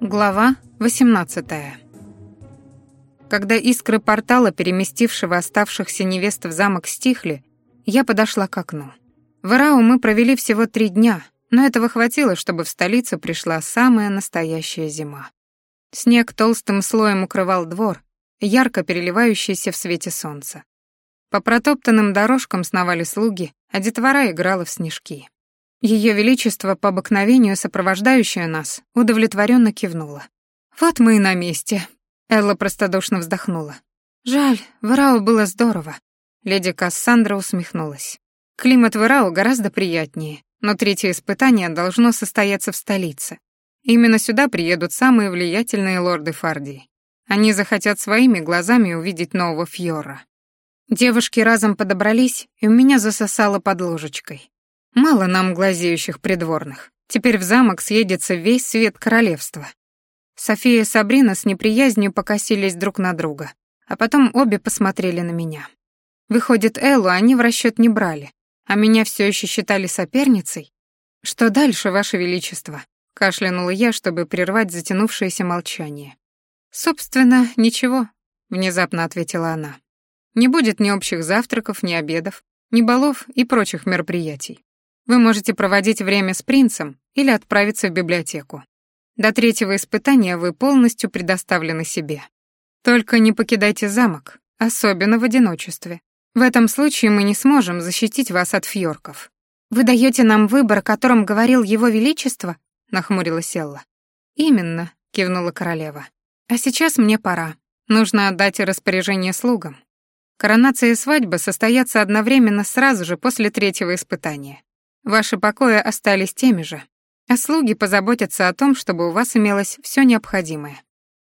Глава 18. Когда искры портала, переместившего оставшихся невест в замок, стихли, я подошла к окну. В Ирау мы провели всего три дня, но этого хватило, чтобы в столицу пришла самая настоящая зима. Снег толстым слоем укрывал двор, ярко переливающийся в свете солнца. По протоптанным дорожкам сновали слуги, а детвора играла в снежки. Ее Величество, по обыкновению сопровождающее нас, удовлетворенно кивнула. «Вот мы и на месте», — Элла простодушно вздохнула. «Жаль, в Ирау было здорово». Леди Кассандра усмехнулась. «Климат в Ирау гораздо приятнее, но третье испытание должно состояться в столице. Именно сюда приедут самые влиятельные лорды Фардии. Они захотят своими глазами увидеть нового Фьора. Девушки разом подобрались, и у меня засосало под ложечкой. Мало нам глазеющих придворных. Теперь в замок съедется весь свет королевства. София и Сабрина с неприязнью покосились друг на друга, а потом обе посмотрели на меня. Выходит, Эллу они в расчет не брали, а меня все еще считали соперницей? Что дальше, Ваше Величество? Кашлянула я, чтобы прервать затянувшееся молчание. Собственно, ничего, внезапно ответила она. Не будет ни общих завтраков, ни обедов, ни балов и прочих мероприятий. Вы можете проводить время с принцем или отправиться в библиотеку. До третьего испытания вы полностью предоставлены себе. Только не покидайте замок, особенно в одиночестве. В этом случае мы не сможем защитить вас от фьорков. Вы даете нам выбор, о котором говорил его величество? нахмурилась Элла. Именно, кивнула королева. А сейчас мне пора. Нужно отдать распоряжение слугам. Коронация и свадьба состоятся одновременно сразу же после третьего испытания. Ваши покои остались теми же, а слуги позаботятся о том, чтобы у вас имелось все необходимое.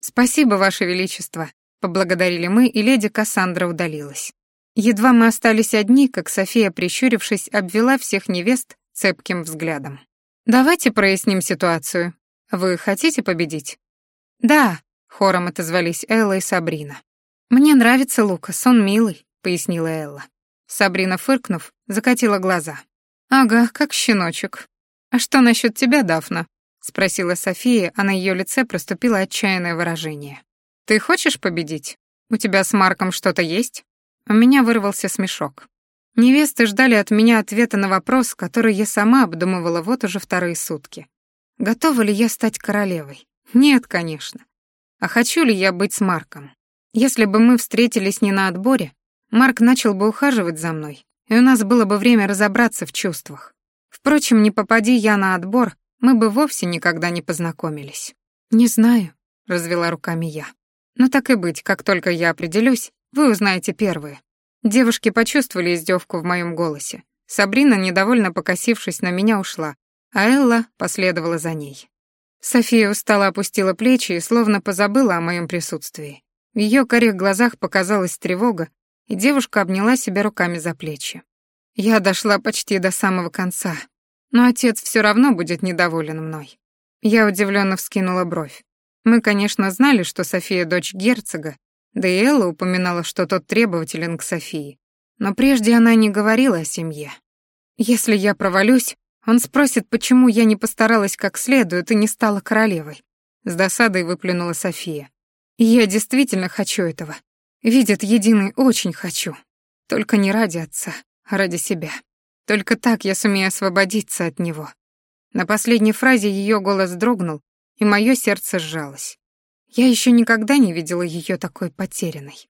Спасибо, Ваше Величество, поблагодарили мы, и леди Кассандра удалилась. Едва мы остались одни, как София, прищурившись, обвела всех невест цепким взглядом. «Давайте проясним ситуацию. Вы хотите победить?» «Да», — хором отозвались Элла и Сабрина. «Мне нравится Лукас, он милый», — пояснила Элла. Сабрина, фыркнув, закатила глаза. «Ага, как щеночек. А что насчет тебя, Дафна?» — спросила София, а на ее лице проступило отчаянное выражение. «Ты хочешь победить? У тебя с Марком что-то есть?» У меня вырвался смешок. Невесты ждали от меня ответа на вопрос, который я сама обдумывала вот уже вторые сутки. Готова ли я стать королевой? Нет, конечно. А хочу ли я быть с Марком? Если бы мы встретились не на отборе, Марк начал бы ухаживать за мной, и у нас было бы время разобраться в чувствах. Впрочем, не попади я на отбор, мы бы вовсе никогда не познакомились. «Не знаю», — развела руками я. «Но так и быть, как только я определюсь, вы узнаете первые. Девушки почувствовали издевку в моем голосе. Сабрина, недовольно покосившись на меня, ушла, а Элла последовала за ней. София устало опустила плечи и словно позабыла о моем присутствии. В ее корих глазах показалась тревога, и девушка обняла себя руками за плечи. Я дошла почти до самого конца, но отец все равно будет недоволен мной. Я удивленно вскинула бровь. Мы, конечно, знали, что София дочь герцога, да и Элла упоминала, что тот требователен к Софии. Но прежде она не говорила о семье. Если я провалюсь, он спросит, почему я не постаралась как следует и не стала королевой. С досадой выплюнула София. я действительно хочу этого. Видит единый очень хочу. Только не ради отца, а ради себя. Только так я сумею освободиться от него. На последней фразе ее голос дрогнул, и мое сердце сжалось. Я еще никогда не видела ее такой потерянной.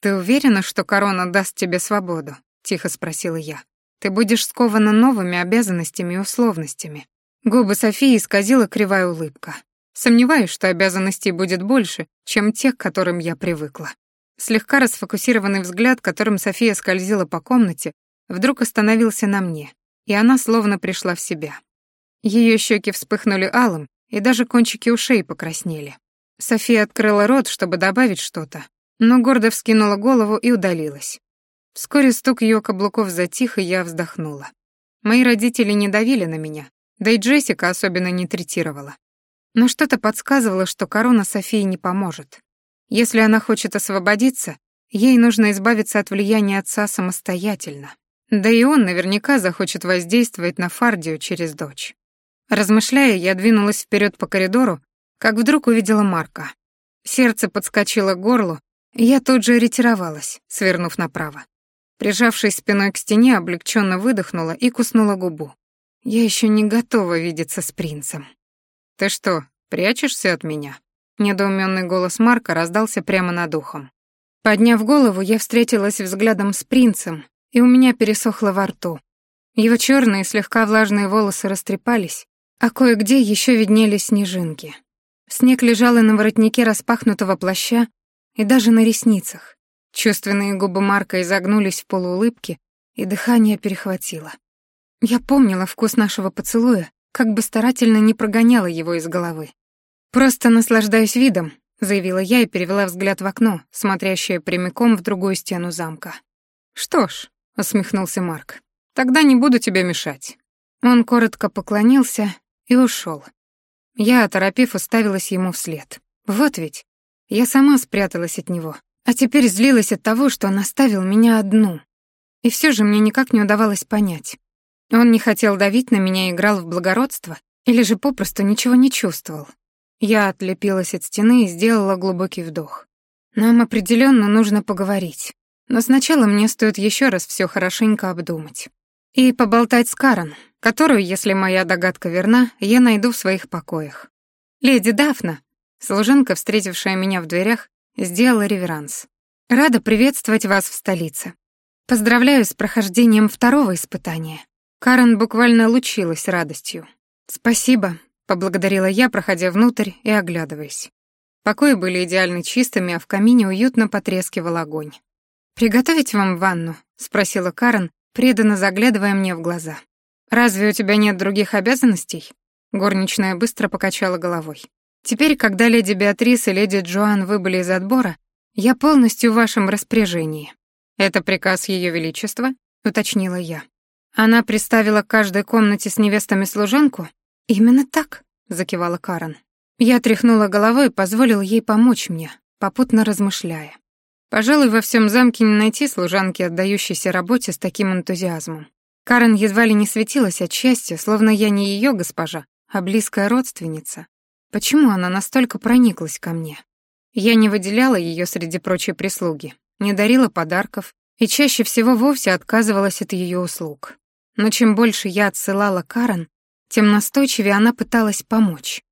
«Ты уверена, что корона даст тебе свободу?» — тихо спросила я. «Ты будешь скована новыми обязанностями и условностями». Губы Софии исказила кривая улыбка. Сомневаюсь, что обязанностей будет больше, чем тех, к которым я привыкла. Слегка расфокусированный взгляд, которым София скользила по комнате, вдруг остановился на мне, и она словно пришла в себя. Ее щеки вспыхнули алым, и даже кончики ушей покраснели. София открыла рот, чтобы добавить что-то, но гордо вскинула голову и удалилась. Вскоре стук ее каблуков затих, и я вздохнула. Мои родители не давили на меня, да и Джессика особенно не третировала. Но что-то подсказывало, что корона Софии не поможет. Если она хочет освободиться, ей нужно избавиться от влияния отца самостоятельно. Да и он наверняка захочет воздействовать на Фардию через дочь. Размышляя, я двинулась вперед по коридору, как вдруг увидела Марка. Сердце подскочило к горлу, я тут же ретировалась, свернув направо. Прижавшись спиной к стене, облегченно выдохнула и куснула губу. Я еще не готова видеться с принцем. «Ты что, прячешься от меня?» Недоуменный голос Марка раздался прямо над ухом. Подняв голову, я встретилась взглядом с принцем, и у меня пересохло во рту. Его черные, слегка влажные волосы растрепались, а кое-где еще виднелись снежинки. Снег лежал и на воротнике распахнутого плаща, и даже на ресницах. Чувственные губы Марка изогнулись в полуулыбке, и дыхание перехватило. Я помнила вкус нашего поцелуя, как бы старательно не прогоняла его из головы. «Просто наслаждаюсь видом», — заявила я и перевела взгляд в окно, смотрящее прямиком в другую стену замка. «Что ж», — усмехнулся Марк, — «тогда не буду тебе мешать». Он коротко поклонился и ушел. Я, оторопев, уставилась ему вслед. Вот ведь, я сама спряталась от него, а теперь злилась от того, что он оставил меня одну. И все же мне никак не удавалось понять. Он не хотел давить на меня и играл в благородство, или же попросту ничего не чувствовал. Я отлепилась от стены и сделала глубокий вдох. Нам определенно нужно поговорить. Но сначала мне стоит еще раз все хорошенько обдумать. И поболтать с Карен, которую, если моя догадка верна, я найду в своих покоях. «Леди Дафна», служанка, встретившая меня в дверях, сделала реверанс. «Рада приветствовать вас в столице. Поздравляю с прохождением второго испытания. Карен буквально лучилась радостью. «Спасибо», — поблагодарила я, проходя внутрь и оглядываясь. Покои были идеально чистыми, а в камине уютно потрескивал огонь. «Приготовить вам ванну?» — спросила Карен, преданно заглядывая мне в глаза. «Разве у тебя нет других обязанностей?» Горничная быстро покачала головой. «Теперь, когда леди Беатрис и леди Джоан выбыли из отбора, я полностью в вашем распоряжении». «Это приказ Ее Величества?» — уточнила я. Она приставила к каждой комнате с невестами служанку? Именно так, закивала Карен. Я тряхнула головой и позволил ей помочь мне, попутно размышляя. Пожалуй, во всем замке не найти служанки, отдающейся работе с таким энтузиазмом. Карен едва ли не светилась от счастья, словно я не ее госпожа, а близкая родственница. Почему она настолько прониклась ко мне? Я не выделяла ее среди прочей прислуги, не дарила подарков и чаще всего вовсе отказывалась от ее услуг. Но чем больше я отсылала Карен, тем настойчивее она пыталась помочь.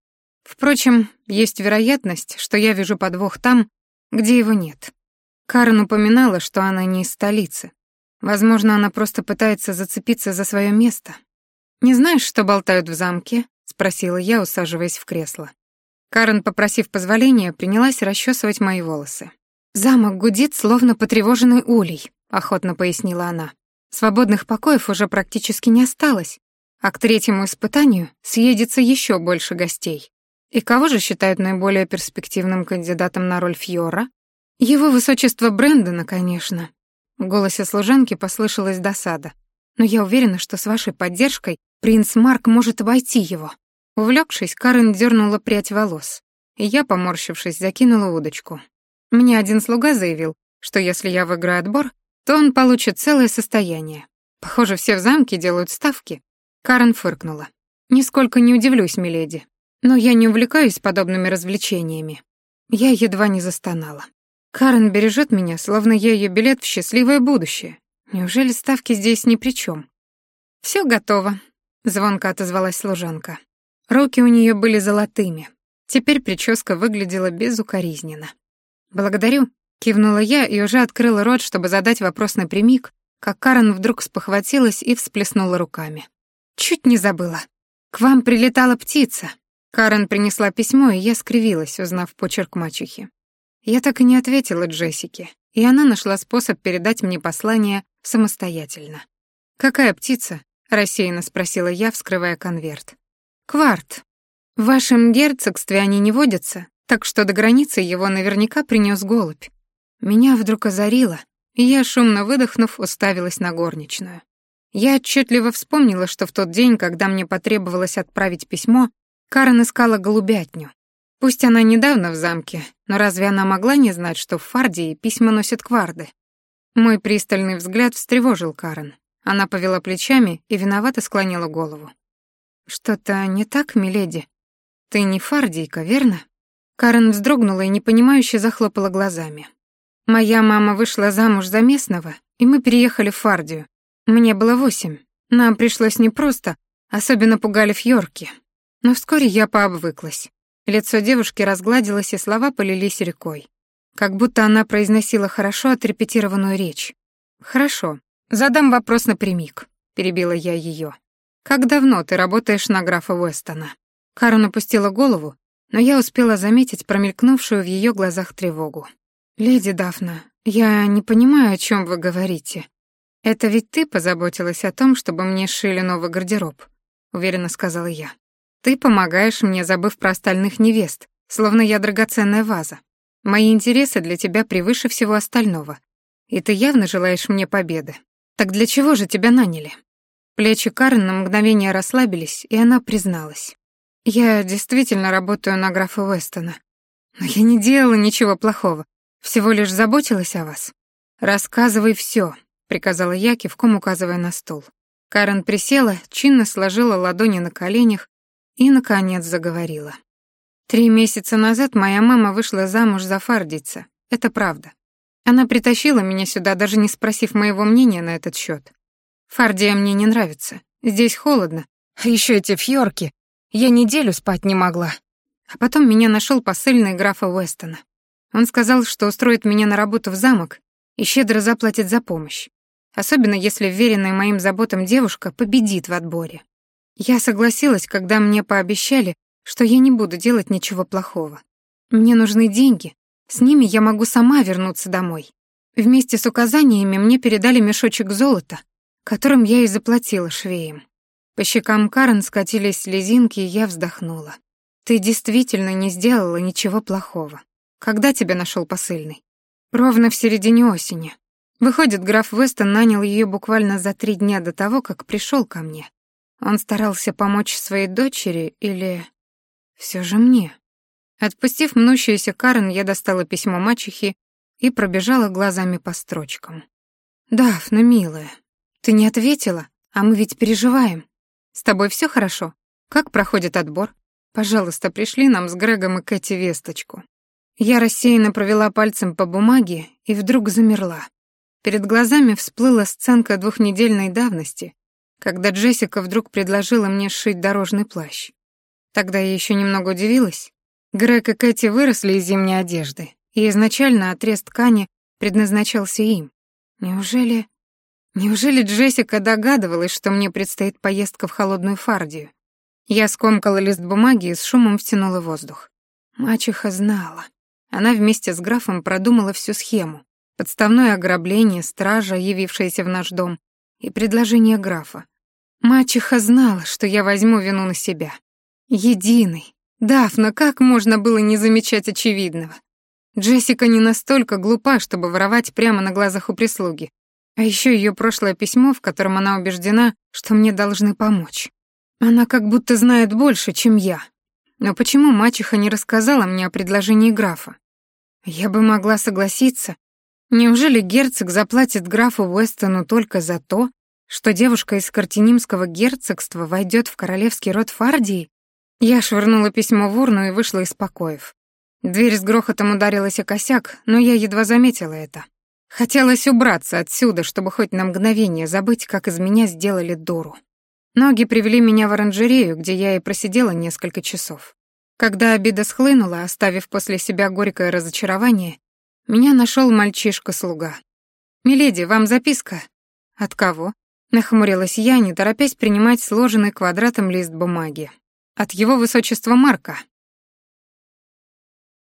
Впрочем, есть вероятность, что я вижу подвох там, где его нет. Карен упоминала, что она не из столицы. Возможно, она просто пытается зацепиться за свое место. «Не знаешь, что болтают в замке?» — спросила я, усаживаясь в кресло. Карен, попросив позволения, принялась расчесывать мои волосы. «Замок гудит, словно потревоженный улей», — охотно пояснила она. Свободных покоев уже практически не осталось, а к третьему испытанию съедется еще больше гостей. И кого же считают наиболее перспективным кандидатом на роль Фьора? Его высочество Брэндона, конечно. В голосе служанки послышалась досада. Но я уверена, что с вашей поддержкой принц Марк может обойти его. Увлекшись, Карен дернула прядь волос, и я, поморщившись, закинула удочку. Мне один слуга заявил, что если я выиграю отбор, то он получит целое состояние. Похоже, все в замке делают ставки. Карен фыркнула. Нисколько не удивлюсь, миледи. Но я не увлекаюсь подобными развлечениями. Я едва не застонала. Карен бережет меня, словно я ее билет в счастливое будущее. Неужели ставки здесь ни при чем? Все готово, звонко отозвалась служанка. Руки у нее были золотыми. Теперь прическа выглядела безукоризненно. Благодарю, Кивнула я и уже открыла рот, чтобы задать вопрос напрямик, как Карен вдруг спохватилась и всплеснула руками. «Чуть не забыла. К вам прилетала птица». Карен принесла письмо, и я скривилась, узнав почерк мачехи. Я так и не ответила Джессике, и она нашла способ передать мне послание самостоятельно. «Какая птица?» — рассеянно спросила я, вскрывая конверт. «Кварт. В вашем герцогстве они не водятся, так что до границы его наверняка принес голубь. Меня вдруг озарило, и я, шумно выдохнув, уставилась на горничную. Я отчетливо вспомнила, что в тот день, когда мне потребовалось отправить письмо, Карен искала голубятню. Пусть она недавно в замке, но разве она могла не знать, что в Фардии письма носят кварды? Мой пристальный взгляд встревожил Карен. Она повела плечами и виновато склонила голову. «Что-то не так, миледи? Ты не фардийка, верно?» Карен вздрогнула и непонимающе захлопала глазами. «Моя мама вышла замуж за местного, и мы переехали в Фардию. Мне было восемь. Нам пришлось непросто, особенно пугали фьорки. Но вскоре я пообвыклась. Лицо девушки разгладилось, и слова полились рекой. Как будто она произносила хорошо отрепетированную речь. «Хорошо, задам вопрос напрямик», — перебила я ее. «Как давно ты работаешь на графа Уэстона?» Карен опустила голову, но я успела заметить промелькнувшую в ее глазах тревогу. «Леди Дафна, я не понимаю, о чем вы говорите. Это ведь ты позаботилась о том, чтобы мне сшили новый гардероб», — уверенно сказала я. «Ты помогаешь мне, забыв про остальных невест, словно я драгоценная ваза. Мои интересы для тебя превыше всего остального, и ты явно желаешь мне победы. Так для чего же тебя наняли?» Плечи Карен на мгновение расслабились, и она призналась. «Я действительно работаю на графа Уэстона. Но я не делала ничего плохого, всего лишь заботилась о вас. Рассказывай все, приказала я, кивком указывая на стул. Карен присела, чинно сложила ладони на коленях и, наконец, заговорила. Три месяца назад моя мама вышла замуж за фардица. Это правда. Она притащила меня сюда, даже не спросив моего мнения на этот счет. Фардия мне не нравится. Здесь холодно. А еще эти фьорки. Я неделю спать не могла. А потом меня нашел посыльный графа Уэстона. Он сказал, что устроит меня на работу в замок и щедро заплатит за помощь. Особенно если веренная моим заботам девушка победит в отборе. Я согласилась, когда мне пообещали, что я не буду делать ничего плохого. Мне нужны деньги, с ними я могу сама вернуться домой. Вместе с указаниями мне передали мешочек золота, которым я и заплатила швеям. По щекам Карен скатились слезинки, и я вздохнула. «Ты действительно не сделала ничего плохого. Когда тебя нашел посыльный?» «Ровно в середине осени. Выходит, граф Вестон нанял ее буквально за три дня до того, как пришел ко мне. Он старался помочь своей дочери или... все же мне?» Отпустив мнущуюся Карен, я достала письмо мачехи и пробежала глазами по строчкам. «Дафна, милая, ты не ответила, а мы ведь переживаем. С тобой все хорошо? Как проходит отбор? Пожалуйста, пришли нам с Грегом и Кэти весточку». Я рассеянно провела пальцем по бумаге и вдруг замерла. Перед глазами всплыла сценка двухнедельной давности, когда Джессика вдруг предложила мне сшить дорожный плащ. Тогда я еще немного удивилась. Грег и Кэти выросли из зимней одежды, и изначально отрез ткани предназначался им. Неужели... Неужели Джессика догадывалась, что мне предстоит поездка в холодную Фардию? Я скомкала лист бумаги и с шумом втянула воздух. Мачеха знала. Она вместе с графом продумала всю схему. Подставное ограбление, стража, явившаяся в наш дом, и предложение графа. Мачеха знала, что я возьму вину на себя. Единый. Дафна, как можно было не замечать очевидного? Джессика не настолько глупа, чтобы воровать прямо на глазах у прислуги. А еще ее прошлое письмо, в котором она убеждена, что мне должны помочь. Она как будто знает больше, чем я. Но почему мачеха не рассказала мне о предложении графа? Я бы могла согласиться. Неужели герцог заплатит графу Уэстону только за то, что девушка из Картинимского герцогства войдет в королевский род Фардии? Я швырнула письмо в урну и вышла из покоев. Дверь с грохотом ударилась о косяк, но я едва заметила это. Хотелось убраться отсюда, чтобы хоть на мгновение забыть, как из меня сделали дуру. Ноги привели меня в оранжерею, где я и просидела несколько часов. Когда обида схлынула, оставив после себя горькое разочарование, меня нашел мальчишка-слуга. «Миледи, вам записка?» «От кого?» — нахмурилась я, не торопясь принимать сложенный квадратом лист бумаги. «От его высочества Марка»,